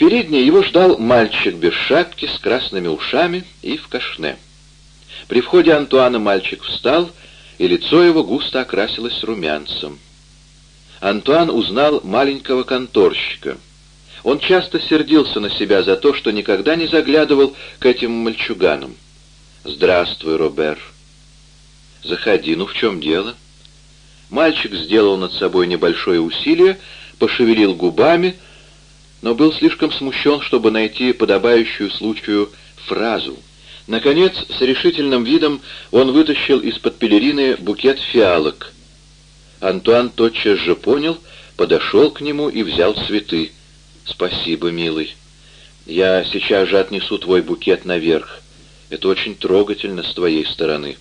передней его ждал мальчик без шапки, с красными ушами и в кашне. При входе Антуана мальчик встал, и лицо его густо окрасилось румянцем. Антуан узнал маленького конторщика. Он часто сердился на себя за то, что никогда не заглядывал к этим мальчуганам. «Здравствуй, Робер». «Заходи, ну в чем дело?» Мальчик сделал над собой небольшое усилие, пошевелил губами, но был слишком смущен, чтобы найти подобающую случаю фразу. Наконец, с решительным видом он вытащил из-под пелерины букет фиалок. Антуан тотчас же понял, подошел к нему и взял цветы. «Спасибо, милый. Я сейчас же отнесу твой букет наверх. Это очень трогательно с твоей стороны».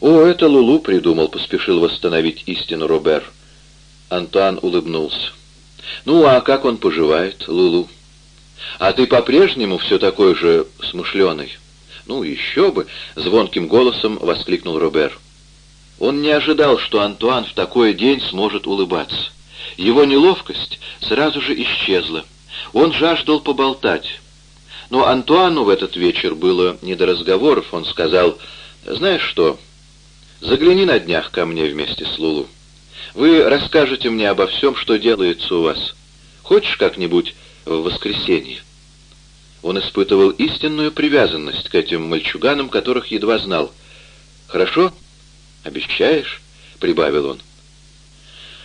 «О, это Лулу придумал», — поспешил восстановить истину Робер. Антуан улыбнулся. «Ну, а как он поживает, Лулу? А ты по-прежнему все такой же смышленый?» «Ну, еще бы!» — звонким голосом воскликнул Робер. Он не ожидал, что Антуан в такой день сможет улыбаться. Его неловкость сразу же исчезла. Он жаждал поболтать. Но Антуану в этот вечер было не до разговоров. Он сказал, «Знаешь что, загляни на днях ко мне вместе с Лулу. Вы расскажете мне обо всем, что делается у вас. Хочешь как-нибудь в воскресенье?» Он испытывал истинную привязанность к этим мальчуганам, которых едва знал. «Хорошо? Обещаешь?» — прибавил он.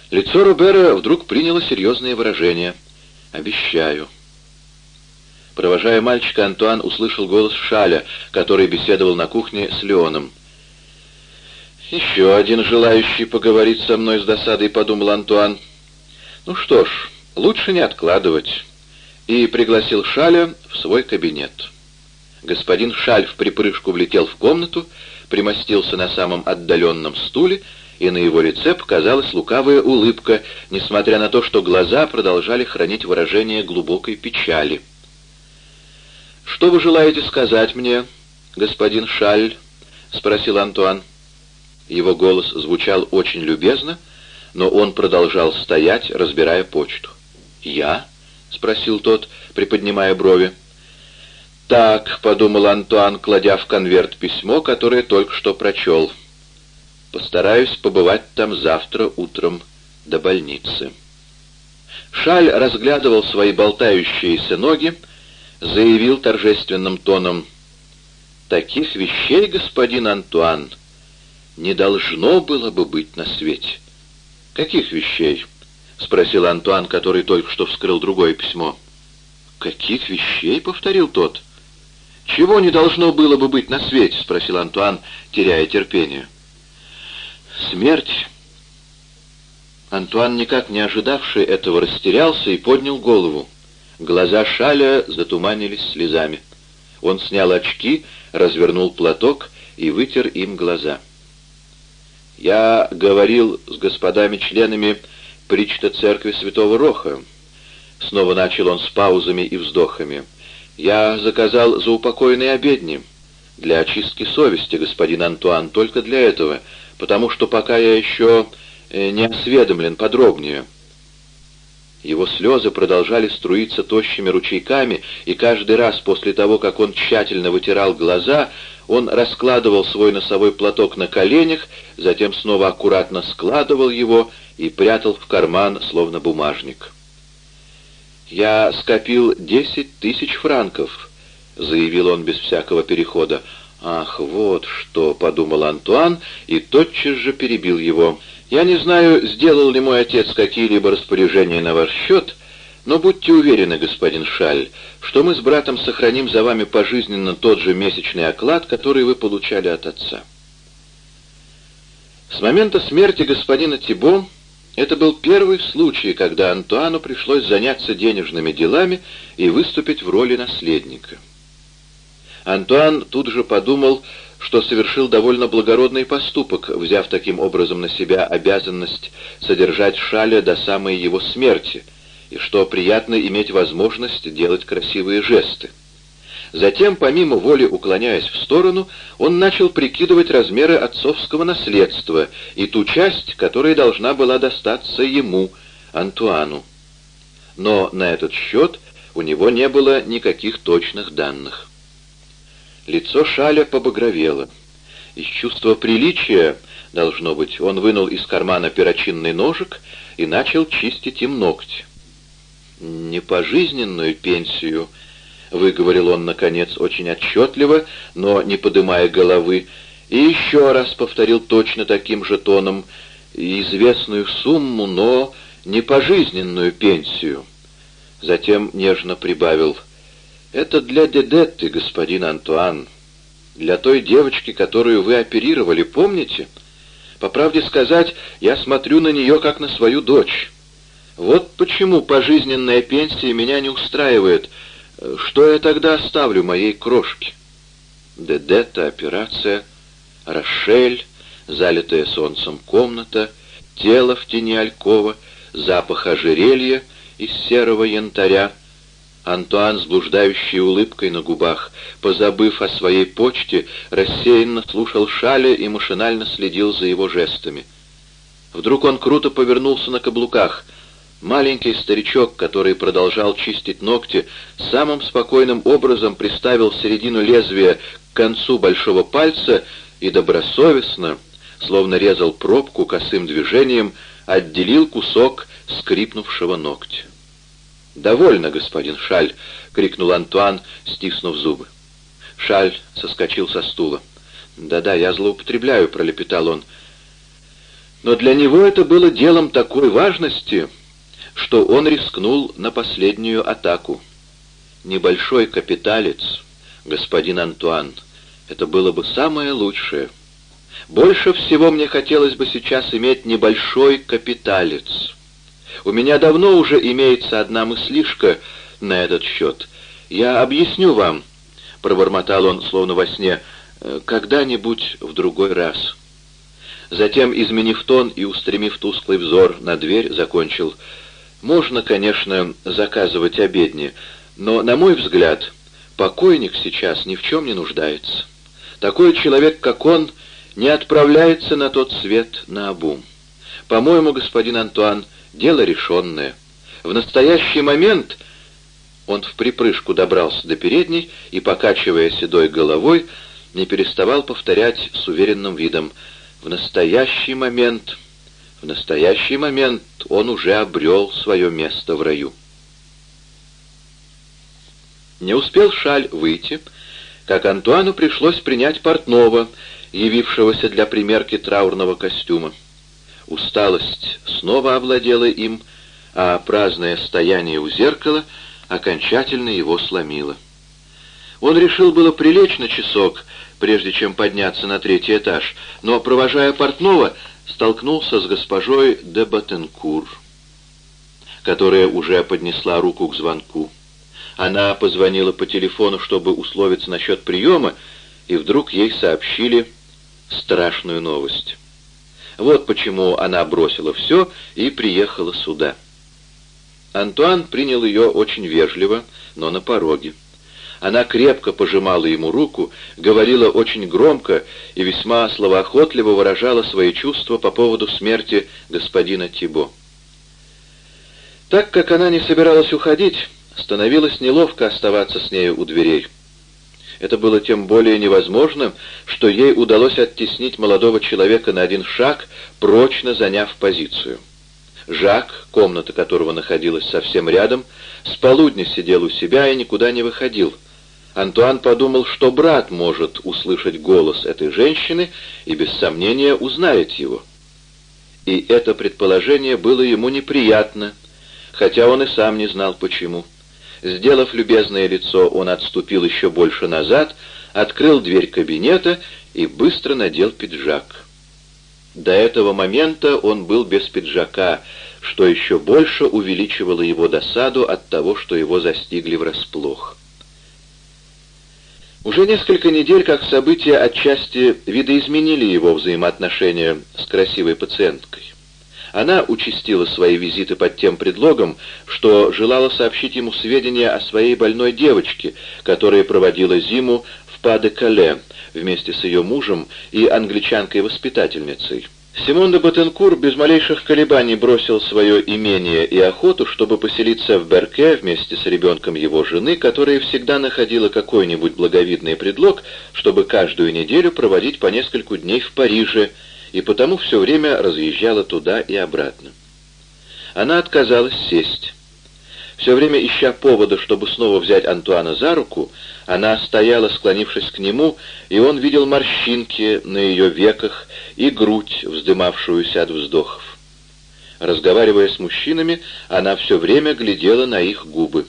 Лицо Робера вдруг приняло серьезное выражение. «Обещаю». Провожая мальчика, Антуан услышал голос Шаля, который беседовал на кухне с Леоном. «Еще один желающий поговорить со мной с досадой», — подумал Антуан. «Ну что ж, лучше не откладывать». И пригласил Шаля в свой кабинет. Господин Шаль в припрыжку влетел в комнату, примостился на самом отдаленном стуле и на его лице показалась лукавая улыбка, несмотря на то, что глаза продолжали хранить выражение глубокой печали. «Что вы желаете сказать мне, господин Шаль?» — спросил Антуан. Его голос звучал очень любезно, но он продолжал стоять, разбирая почту. «Я?» — спросил тот, приподнимая брови. «Так», — подумал Антуан, кладя в конверт письмо, которое только что прочел. Постараюсь побывать там завтра утром до больницы. Шаль разглядывал свои болтающиеся ноги, заявил торжественным тоном, «Таких вещей, господин Антуан, не должно было бы быть на свете». «Каких вещей?» — спросил Антуан, который только что вскрыл другое письмо. «Каких вещей?» — повторил тот. «Чего не должно было бы быть на свете?» — спросил Антуан, теряя терпение. Смерть. Антуан, никак не ожидавший этого, растерялся и поднял голову. Глаза Шаля затуманились слезами. Он снял очки, развернул платок и вытер им глаза. «Я говорил с господами-членами Причта церкви Святого Роха». Снова начал он с паузами и вздохами. «Я заказал заупокойные обедни для очистки совести, господин Антуан, только для этого, потому что пока я еще э, не осведомлен подробнее». Его слезы продолжали струиться тощими ручейками, и каждый раз после того, как он тщательно вытирал глаза, он раскладывал свой носовой платок на коленях, затем снова аккуратно складывал его и прятал в карман, словно бумажник. «Я скопил десять тысяч франков», — заявил он без всякого перехода. «Ах, вот что!» — подумал Антуан и тотчас же перебил его. «Я не знаю, сделал ли мой отец какие-либо распоряжения на ваш счет, но будьте уверены, господин Шаль, что мы с братом сохраним за вами пожизненно тот же месячный оклад, который вы получали от отца». С момента смерти господина Тибо это был первый случай, когда Антуану пришлось заняться денежными делами и выступить в роли наследника. Антуан тут же подумал, что совершил довольно благородный поступок, взяв таким образом на себя обязанность содержать Шаля до самой его смерти, и что приятно иметь возможность делать красивые жесты. Затем, помимо воли уклоняясь в сторону, он начал прикидывать размеры отцовского наследства и ту часть, которая должна была достаться ему, Антуану. Но на этот счет у него не было никаких точных данных. Лицо Шаля побагровело. Из чувства приличия, должно быть, он вынул из кармана перочинный ножик и начал чистить им ногти. «Не пожизненную пенсию», — выговорил он, наконец, очень отчетливо, но не подымая головы, и еще раз повторил точно таким же тоном известную сумму, но не пожизненную пенсию. Затем нежно прибавил «Это для Дедетты, господин Антуан, для той девочки, которую вы оперировали, помните? По правде сказать, я смотрю на нее как на свою дочь». Вот почему пожизненная пенсия меня не устраивает. Что я тогда оставлю моей крошке? Дедета, операция, Рошель, залитая солнцем комната, тело в тени алькова, запах ожерелья из серого янтаря. Антуан с блуждающей улыбкой на губах, позабыв о своей почте, рассеянно слушал Шаля и машинально следил за его жестами. Вдруг он круто повернулся на каблуках — Маленький старичок, который продолжал чистить ногти, самым спокойным образом приставил середину лезвия к концу большого пальца и добросовестно, словно резал пробку косым движением, отделил кусок скрипнувшего ногтя. «Довольно, господин Шаль!» — крикнул Антуан, стиснув зубы. Шаль соскочил со стула. «Да-да, я злоупотребляю», — пролепетал он. Но для него это было делом такой важности, что он рискнул на последнюю атаку. Небольшой капиталец, господин Антуан, это было бы самое лучшее. Больше всего мне хотелось бы сейчас иметь небольшой капиталец. У меня давно уже имеется одна мыслишка на этот счет. Я объясню вам, — пробормотал он, словно во сне, — когда-нибудь в другой раз. Затем, изменив тон и устремив тусклый взор на дверь, закончил — можно, конечно, заказывать обедни, но, на мой взгляд, покойник сейчас ни в чем не нуждается. Такой человек, как он, не отправляется на тот свет на обум. По-моему, господин Антуан, дело решенное. В настоящий момент он в припрыжку добрался до передней и, покачивая седой головой, не переставал повторять с уверенным видом «В настоящий момент...» В настоящий момент он уже обрел свое место в раю. Не успел Шаль выйти, как Антуану пришлось принять портного, явившегося для примерки траурного костюма. Усталость снова овладела им, а праздное стояние у зеркала окончательно его сломило. Он решил было прилечь на часок, прежде чем подняться на третий этаж, но, провожая портного, столкнулся с госпожой де Батенкур, которая уже поднесла руку к звонку. Она позвонила по телефону, чтобы условиться насчет приема, и вдруг ей сообщили страшную новость. Вот почему она бросила все и приехала сюда. Антуан принял ее очень вежливо, но на пороге. Она крепко пожимала ему руку, говорила очень громко и весьма словоохотливо выражала свои чувства по поводу смерти господина Тибо. Так как она не собиралась уходить, становилось неловко оставаться с нею у дверей. Это было тем более невозможно, что ей удалось оттеснить молодого человека на один шаг, прочно заняв позицию. Жак, комната которого находилась совсем рядом, с полудня сидел у себя и никуда не выходил — Антуан подумал, что брат может услышать голос этой женщины и без сомнения узнает его. И это предположение было ему неприятно, хотя он и сам не знал почему. Сделав любезное лицо, он отступил еще больше назад, открыл дверь кабинета и быстро надел пиджак. До этого момента он был без пиджака, что еще больше увеличивало его досаду от того, что его застигли врасплох. Уже несколько недель, как события отчасти видоизменили его взаимоотношения с красивой пациенткой. Она участила свои визиты под тем предлогом, что желала сообщить ему сведения о своей больной девочке, которая проводила зиму в Паде-Кале вместе с ее мужем и англичанкой-воспитательницей. Симон де Батенкур без малейших колебаний бросил свое имение и охоту, чтобы поселиться в Берке вместе с ребенком его жены, которая всегда находила какой-нибудь благовидный предлог, чтобы каждую неделю проводить по нескольку дней в Париже, и потому все время разъезжала туда и обратно. Она отказалась сесть. Все время ища повода, чтобы снова взять Антуана за руку, она стояла, склонившись к нему, и он видел морщинки на ее веках и грудь, вздымавшуюся от вздохов. Разговаривая с мужчинами, она все время глядела на их губы.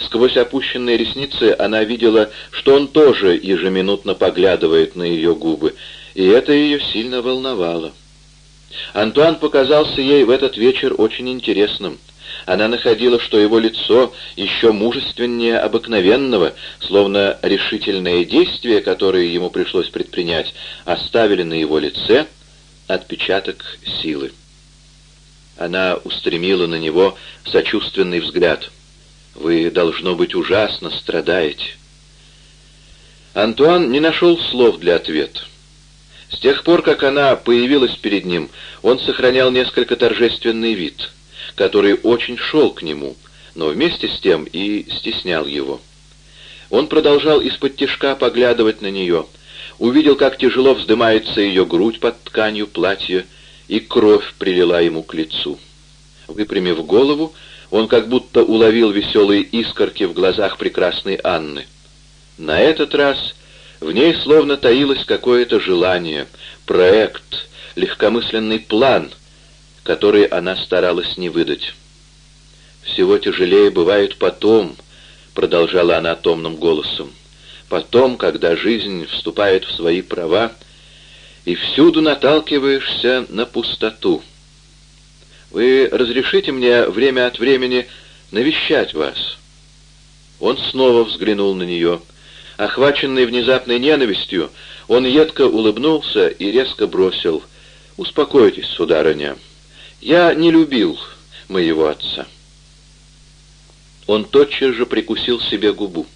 Сквозь опущенные ресницы она видела, что он тоже ежеминутно поглядывает на ее губы, и это ее сильно волновало. Антуан показался ей в этот вечер очень интересным. Она находила, что его лицо еще мужественнее обыкновенного, словно решительные действия, которые ему пришлось предпринять, оставили на его лице отпечаток силы. Она устремила на него сочувственный взгляд. «Вы, должно быть, ужасно страдаете». Антуан не нашел слов для ответа. С тех пор, как она появилась перед ним, он сохранял несколько торжественный вид — который очень шел к нему, но вместе с тем и стеснял его. Он продолжал из-под тишка поглядывать на нее, увидел, как тяжело вздымается ее грудь под тканью платья, и кровь прилила ему к лицу. Выпрямив голову, он как будто уловил веселые искорки в глазах прекрасной Анны. На этот раз в ней словно таилось какое-то желание, проект, легкомысленный план, который она старалась не выдать. «Всего тяжелее бывает потом», — продолжала она томным голосом, «потом, когда жизнь вступает в свои права, и всюду наталкиваешься на пустоту. Вы разрешите мне время от времени навещать вас?» Он снова взглянул на нее. Охваченный внезапной ненавистью, он едко улыбнулся и резко бросил «Успокойтесь, сударыня». Я не любил моего отца. Он тотчас же прикусил себе губу.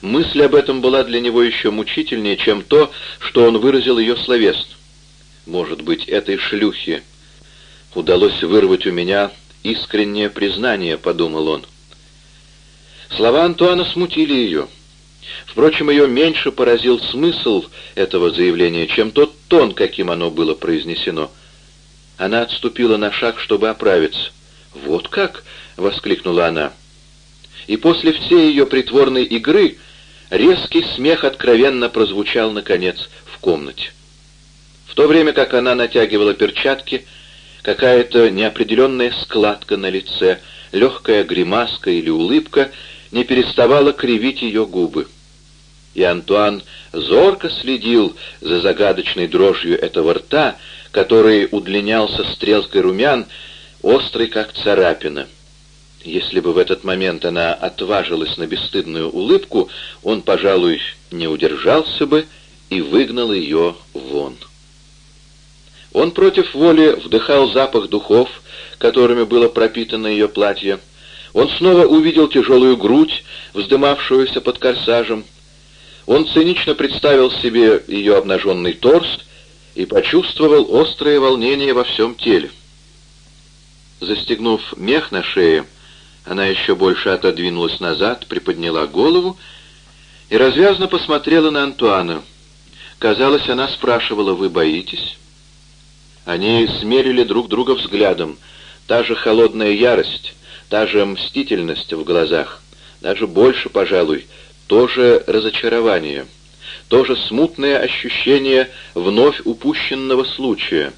Мысль об этом была для него еще мучительнее, чем то, что он выразил ее словесно. Может быть, этой шлюхе удалось вырвать у меня искреннее признание, подумал он. Слова Антуана смутили ее. Впрочем, ее меньше поразил смысл этого заявления, чем тот тон, каким оно было произнесено — она отступила на шаг, чтобы оправиться. «Вот как!» — воскликнула она. И после всей ее притворной игры резкий смех откровенно прозвучал, наконец, в комнате. В то время как она натягивала перчатки, какая-то неопределенная складка на лице, легкая гримаска или улыбка не переставала кривить ее губы. И Антуан зорко следил за загадочной дрожью этого рта, который удлинялся стрелкой румян, острый как царапина. Если бы в этот момент она отважилась на бесстыдную улыбку, он, пожалуй, не удержался бы и выгнал ее вон. Он против воли вдыхал запах духов, которыми было пропитано ее платье. Он снова увидел тяжелую грудь, вздымавшуюся под корсажем. Он цинично представил себе ее обнаженный торс и почувствовал острое волнение во всем теле. Застегнув мех на шее, она еще больше отодвинулась назад, приподняла голову и развязно посмотрела на Антуана. Казалось, она спрашивала, «Вы боитесь?» Они смерили друг друга взглядом. Та же холодная ярость, та же мстительность в глазах, даже больше, пожалуй, то же смутное ощущение вновь упущенного случая.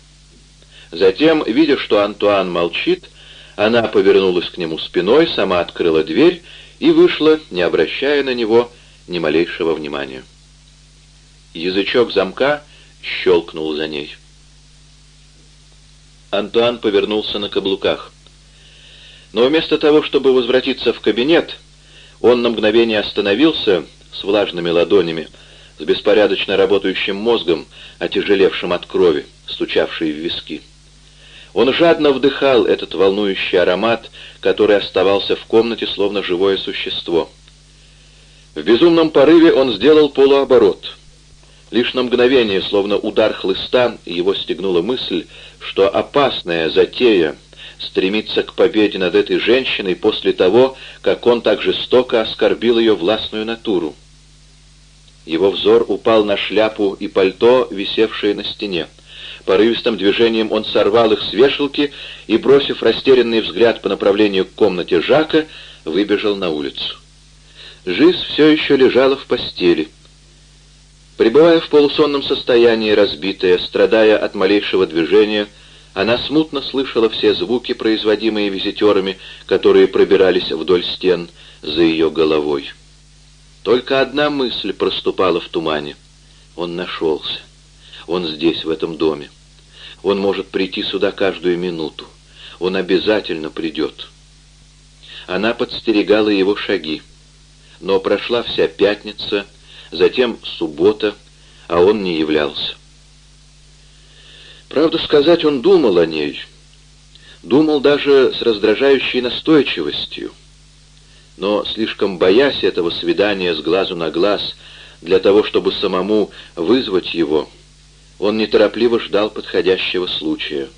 Затем, видя, что Антуан молчит, она повернулась к нему спиной, сама открыла дверь и вышла, не обращая на него ни малейшего внимания. Язычок замка щелкнул за ней. Антуан повернулся на каблуках. Но вместо того, чтобы возвратиться в кабинет, он на мгновение остановился с влажными ладонями, с беспорядочно работающим мозгом, отяжелевшим от крови, стучавшей в виски. Он жадно вдыхал этот волнующий аромат, который оставался в комнате словно живое существо. В безумном порыве он сделал полуоборот. Лишь на мгновение, словно удар хлыста, его стегнула мысль, что опасная затея стремится к победе над этой женщиной после того, как он так жестоко оскорбил ее властную натуру. Его взор упал на шляпу и пальто, висевшие на стене. Порывистым движением он сорвал их с вешалки и, бросив растерянный взгляд по направлению к комнате Жака, выбежал на улицу. Жизнь все еще лежала в постели. Пребывая в полусонном состоянии, разбитая, страдая от малейшего движения, она смутно слышала все звуки, производимые визитерами, которые пробирались вдоль стен за ее головой. Только одна мысль проступала в тумане. Он нашелся. Он здесь, в этом доме. Он может прийти сюда каждую минуту. Он обязательно придет. Она подстерегала его шаги. Но прошла вся пятница, затем суббота, а он не являлся. Правду сказать, он думал о ней. Думал даже с раздражающей настойчивостью. Но, слишком боясь этого свидания с глазу на глаз, для того, чтобы самому вызвать его, он неторопливо ждал подходящего случая.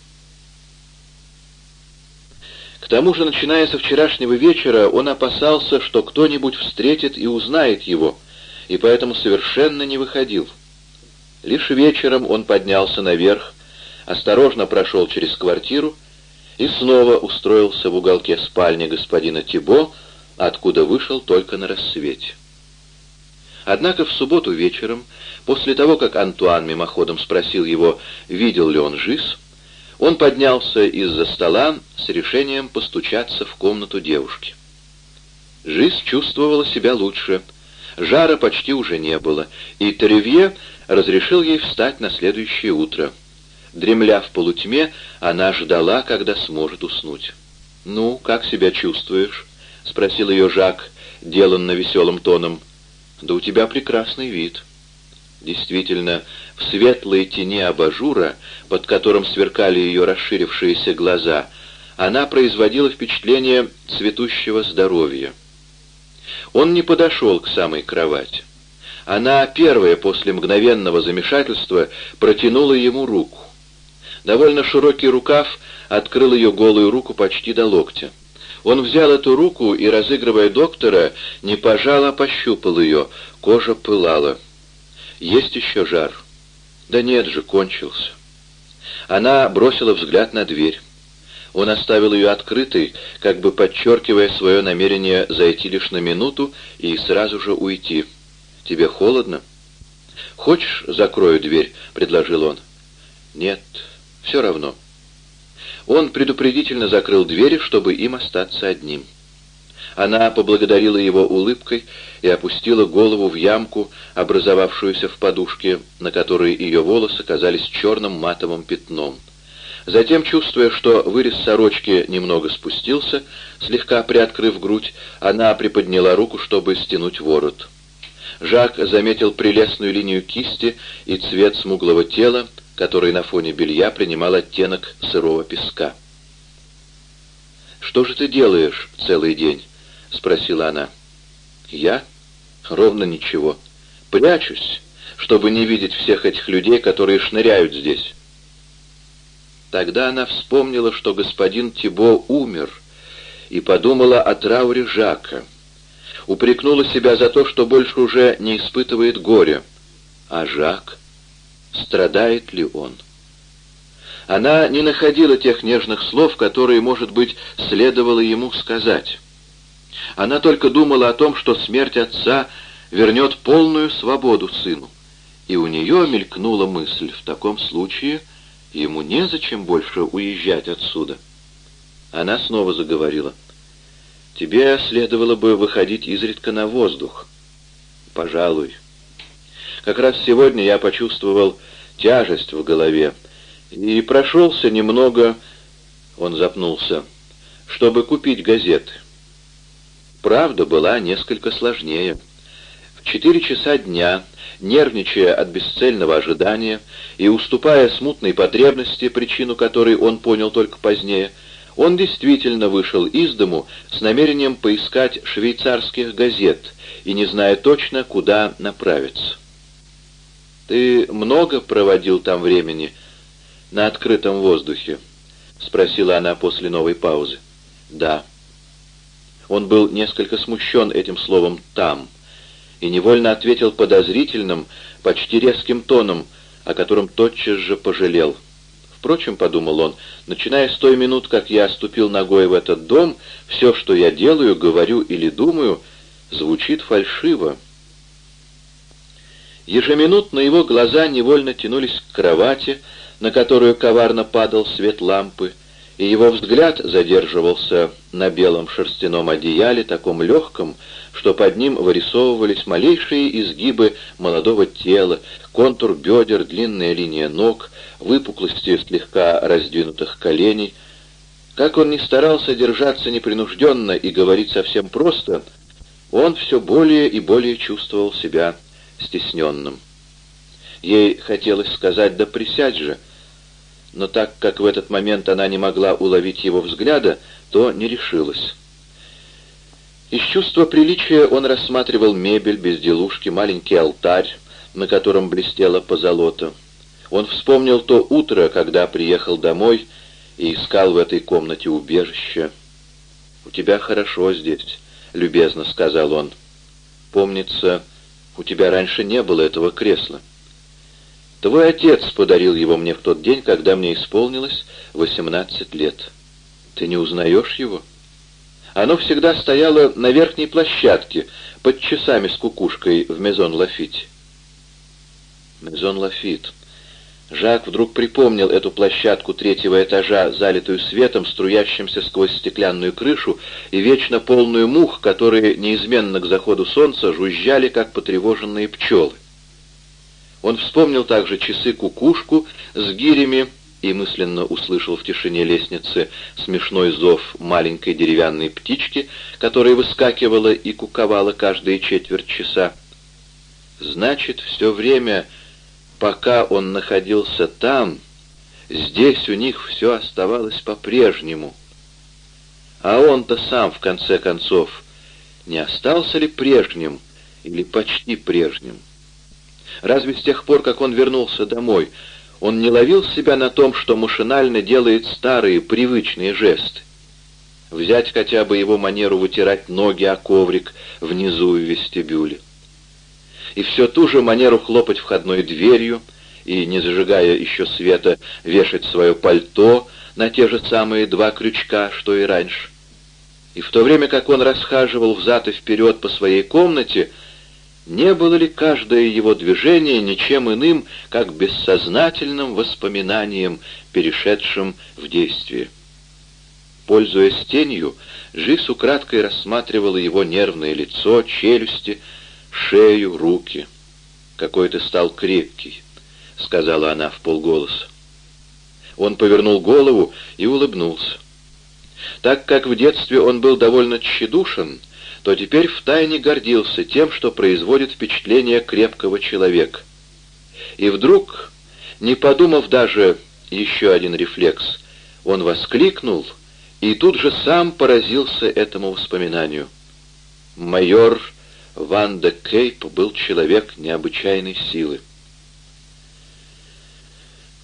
К тому же, начиная со вчерашнего вечера, он опасался, что кто-нибудь встретит и узнает его, и поэтому совершенно не выходил. Лишь вечером он поднялся наверх, осторожно прошел через квартиру и снова устроился в уголке спальни господина Тибо, откуда вышел только на рассвете. Однако в субботу вечером, после того, как Антуан мимоходом спросил его, видел ли он Жиз, он поднялся из-за стола с решением постучаться в комнату девушки. Жиз чувствовала себя лучше, жара почти уже не было, и Теревье разрешил ей встать на следующее утро. Дремля в полутьме, она ждала, когда сможет уснуть. «Ну, как себя чувствуешь?» — спросил ее Жак, деланно веселым тоном. «Да у тебя прекрасный вид». Действительно, в светлой тени абажура, под которым сверкали ее расширившиеся глаза, она производила впечатление цветущего здоровья. Он не подошел к самой кровати. Она, первая после мгновенного замешательства, протянула ему руку. Довольно широкий рукав открыл ее голую руку почти до локтя. Он взял эту руку и, разыгрывая доктора, не пожал, а пощупал ее. Кожа пылала. «Есть еще жар?» «Да нет же, кончился». Она бросила взгляд на дверь. Он оставил ее открытой, как бы подчеркивая свое намерение зайти лишь на минуту и сразу же уйти. «Тебе холодно?» «Хочешь, закрою дверь?» — предложил он. «Нет, все равно». Он предупредительно закрыл двери, чтобы им остаться одним. Она поблагодарила его улыбкой и опустила голову в ямку, образовавшуюся в подушке, на которой ее волосы казались черным матовым пятном. Затем, чувствуя, что вырез сорочки немного спустился, слегка приоткрыв грудь, она приподняла руку, чтобы стянуть ворот. Жак заметил прелестную линию кисти и цвет смуглого тела, который на фоне белья принимал оттенок сырого песка. «Что же ты делаешь целый день?» — спросила она. «Я? Ровно ничего. Прячусь, чтобы не видеть всех этих людей, которые шныряют здесь». Тогда она вспомнила, что господин Тибо умер, и подумала о трауре Жака. Упрекнула себя за то, что больше уже не испытывает горя. А Жак? Страдает ли он? Она не находила тех нежных слов, которые, может быть, следовало ему сказать. Она только думала о том, что смерть отца вернет полную свободу сыну. И у нее мелькнула мысль, в таком случае ему незачем больше уезжать отсюда. Она снова заговорила. «Тебе следовало бы выходить изредка на воздух». «Пожалуй». Как раз сегодня я почувствовал тяжесть в голове и прошелся немного, он запнулся, чтобы купить газеты. Правда была несколько сложнее. В четыре часа дня, нервничая от бесцельного ожидания и уступая смутной потребности, причину которой он понял только позднее, он действительно вышел из дому с намерением поискать швейцарских газет и не зная точно, куда направиться. «Ты много проводил там времени на открытом воздухе?» — спросила она после новой паузы. «Да». Он был несколько смущен этим словом «там» и невольно ответил подозрительным, почти резким тоном, о котором тотчас же пожалел. Впрочем, — подумал он, — начиная с той минут, как я ступил ногой в этот дом, все, что я делаю, говорю или думаю, звучит фальшиво. Ежеминутно его глаза невольно тянулись к кровати, на которую коварно падал свет лампы, и его взгляд задерживался на белом шерстяном одеяле, таком легком, что под ним вырисовывались малейшие изгибы молодого тела, контур бедер, длинная линия ног, выпуклости слегка раздвинутых коленей. Как он ни старался держаться непринужденно и говорить совсем просто, он все более и более чувствовал себя стесненным. Ей хотелось сказать «да присядь же», но так как в этот момент она не могла уловить его взгляда, то не решилась. Из чувства приличия он рассматривал мебель, безделушки, маленький алтарь, на котором блестело позолота. Он вспомнил то утро, когда приехал домой и искал в этой комнате убежище. «У тебя хорошо здесь», — любезно сказал он. «Помнится, у тебя раньше не было этого кресла». Твой отец подарил его мне в тот день, когда мне исполнилось восемнадцать лет. Ты не узнаешь его? Оно всегда стояло на верхней площадке, под часами с кукушкой в Мезон Лафите. Мезон Лафит. Жак вдруг припомнил эту площадку третьего этажа, залитую светом, струящимся сквозь стеклянную крышу, и вечно полную мух, которые неизменно к заходу солнца жужжали, как потревоженные пчелы. Он вспомнил также часы-кукушку с гирями и мысленно услышал в тишине лестницы смешной зов маленькой деревянной птички, которая выскакивала и куковала каждые четверть часа. Значит, все время, пока он находился там, здесь у них все оставалось по-прежнему. А он-то сам, в конце концов, не остался ли прежним или почти прежним? Разве с тех пор, как он вернулся домой, он не ловил себя на том, что машинально делает старые, привычные жесты? Взять хотя бы его манеру вытирать ноги о коврик внизу в вестибюле. И все ту же манеру хлопать входной дверью и, не зажигая еще света, вешать свое пальто на те же самые два крючка, что и раньше. И в то время как он расхаживал взад и вперед по своей комнате, не было ли каждое его движение ничем иным, как бессознательным воспоминанием, перешедшим в действие. Пользуясь тенью, Жиз украдкой рассматривала его нервное лицо, челюсти, шею, руки. «Какой ты стал крепкий», — сказала она в полголоса. Он повернул голову и улыбнулся. Так как в детстве он был довольно тщедушен, то теперь втайне гордился тем, что производит впечатление крепкого человека. И вдруг, не подумав даже еще один рефлекс, он воскликнул и тут же сам поразился этому воспоминанию. Майор Ван де Кейп был человек необычайной силы.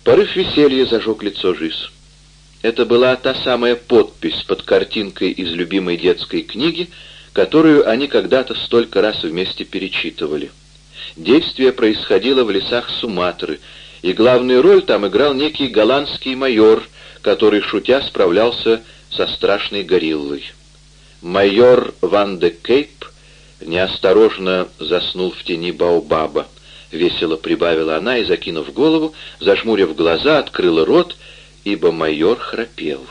Порыв веселья зажег лицо Жиз. Это была та самая подпись под картинкой из любимой детской книги, которую они когда-то столько раз вместе перечитывали. Действие происходило в лесах Суматры, и главную роль там играл некий голландский майор, который, шутя, справлялся со страшной гориллой. Майор Ван де Кейп неосторожно заснул в тени Баобаба. Весело прибавила она и, закинув голову, зажмурив глаза, открыла рот, ибо майор храпел.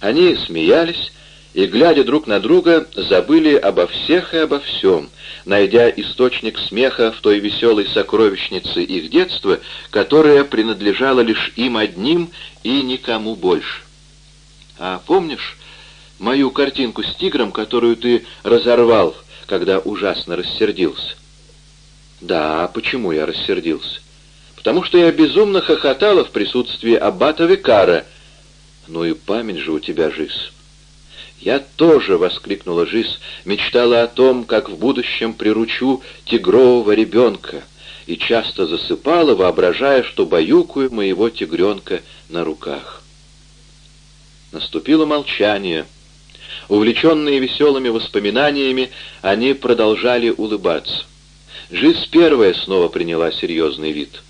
Они смеялись, и, глядя друг на друга, забыли обо всех и обо всем, найдя источник смеха в той веселой сокровищнице их детства, которая принадлежала лишь им одним и никому больше. А помнишь мою картинку с тигром, которую ты разорвал, когда ужасно рассердился? Да, почему я рассердился? Потому что я безумно хохотала в присутствии аббата Викара. Ну и память же у тебя, Жиз. «Я тоже!» — воскликнула Жиз, мечтала о том, как в будущем приручу тигрового ребенка, и часто засыпала, воображая, что баюкаю моего тигренка на руках. Наступило молчание. Увлеченные веселыми воспоминаниями, они продолжали улыбаться. Жизнь первая снова приняла серьезный вид.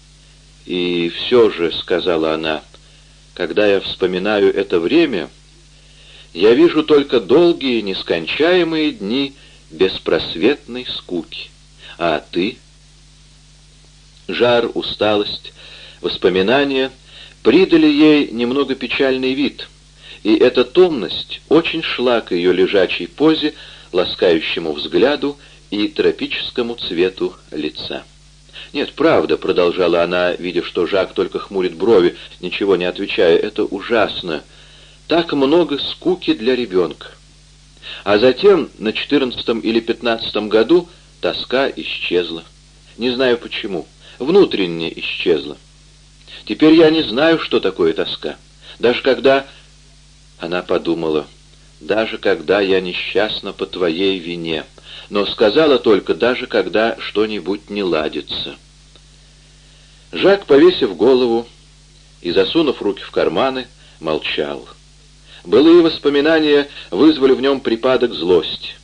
«И все же», — сказала она, — «когда я вспоминаю это время, я вижу только долгие, нескончаемые дни беспросветной скуки. А ты?» Жар, усталость, воспоминания придали ей немного печальный вид, и эта томность очень шла к ее лежачей позе, ласкающему взгляду и тропическому цвету лица. «Нет, правда», — продолжала она, видя, что Жак только хмурит брови, ничего не отвечая, — «это ужасно. Так много скуки для ребенка». А затем, на четырнадцатом или пятнадцатом году, тоска исчезла. Не знаю почему внутренне исчезла. Теперь я не знаю, что такое тоска. Даже когда... Она подумала, даже когда я несчастна по твоей вине, но сказала только, даже когда что-нибудь не ладится. Жак, повесив голову и засунув руки в карманы, молчал. Былые воспоминания вызвали в нем припадок злости.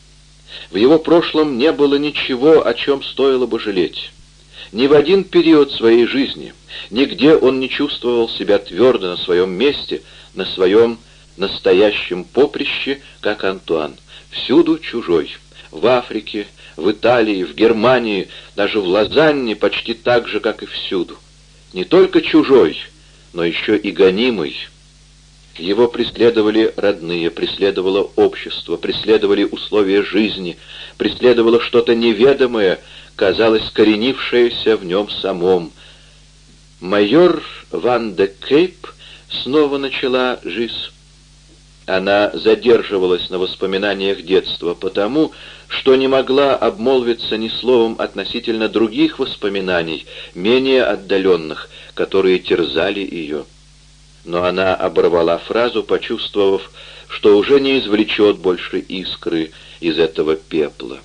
В его прошлом не было ничего, о чем стоило бы жалеть. Ни в один период своей жизни, нигде он не чувствовал себя твердо на своем месте, на своем настоящем поприще, как Антуан. Всюду чужой. В Африке, в Италии, в Германии, даже в Лозанне почти так же, как и всюду. Не только чужой, но еще и гонимый. Его преследовали родные, преследовало общество, преследовали условия жизни, преследовало что-то неведомое, казалось, коренившееся в нем самом. Майор Ван де Кейп снова начала жизнь. Она задерживалась на воспоминаниях детства потому, что не могла обмолвиться ни словом относительно других воспоминаний, менее отдаленных, которые терзали ее. Но она оборвала фразу, почувствовав, что уже не извлечет больше искры из этого пепла.